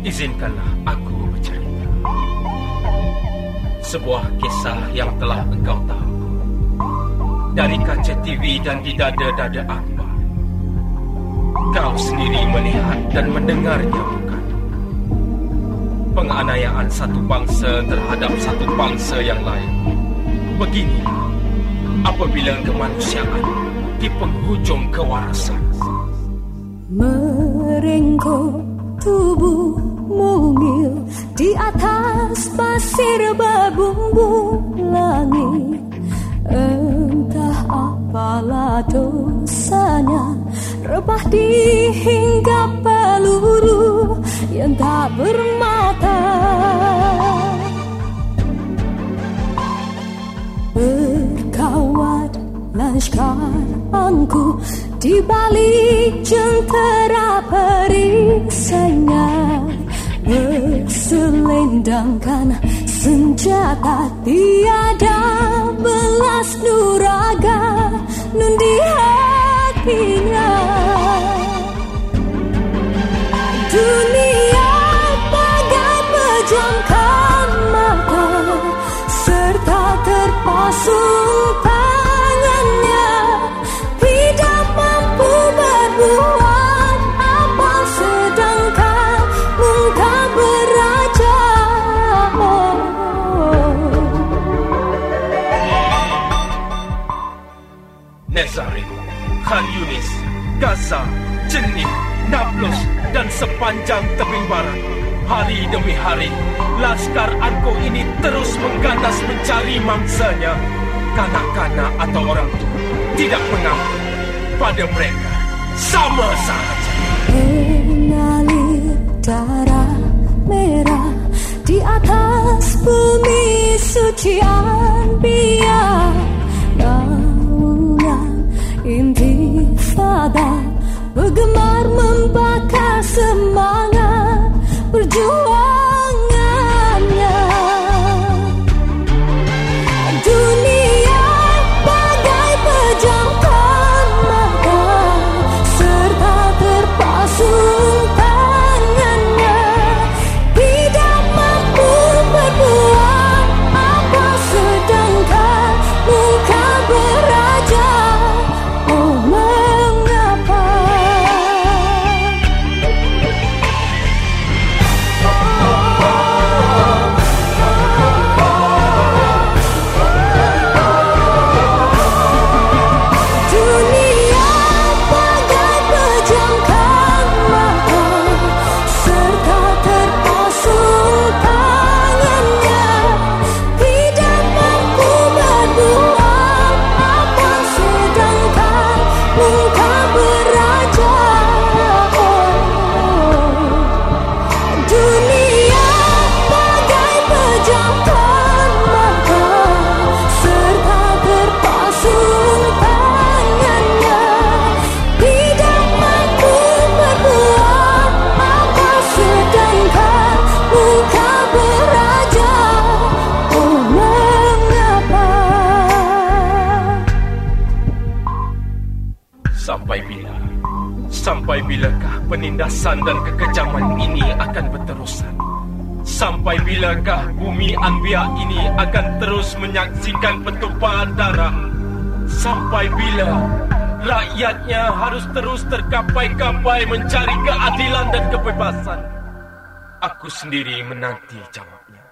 Izinkanlah aku bercerita. Sebuah kisah yang telah engkau tahu. Dari kaca TV dan di dada-dada akbar. Kau sendiri melihat dan mendengarnya bukan? Penganiayaan satu bangsa terhadap satu bangsa yang lain. Beginilah apabila kemanusiaan di penghujung kewarasan. Merengkuh tubuh mungil di atas pasir berbumbu langit. Entah apalah dosanya Rebah dihinggap peluru yang tak bermata. Berkawat laskar angku di balik jentera perisainya Berselendangkan senjata Tiada belas nuraga Nun di hatinya Khan Yunis, Gaza, Jenin, Nablus dan sepanjang tebing barat. Hari demi hari, Laskar Anko ini terus mengganas mencari mangsanya. Kanak-kanak atau orang tua tidak mengapa pada mereka. Sama sahaja. Mengalir darah merah di atas bumi suci biar Bergemar membakar semangat penindasan dan kekejaman ini akan berterusan? Sampai bilakah bumi Anbiya ini akan terus menyaksikan pertumpahan darah? Sampai bila rakyatnya harus terus terkapai-kapai mencari keadilan dan kebebasan? Aku sendiri menanti jawabnya.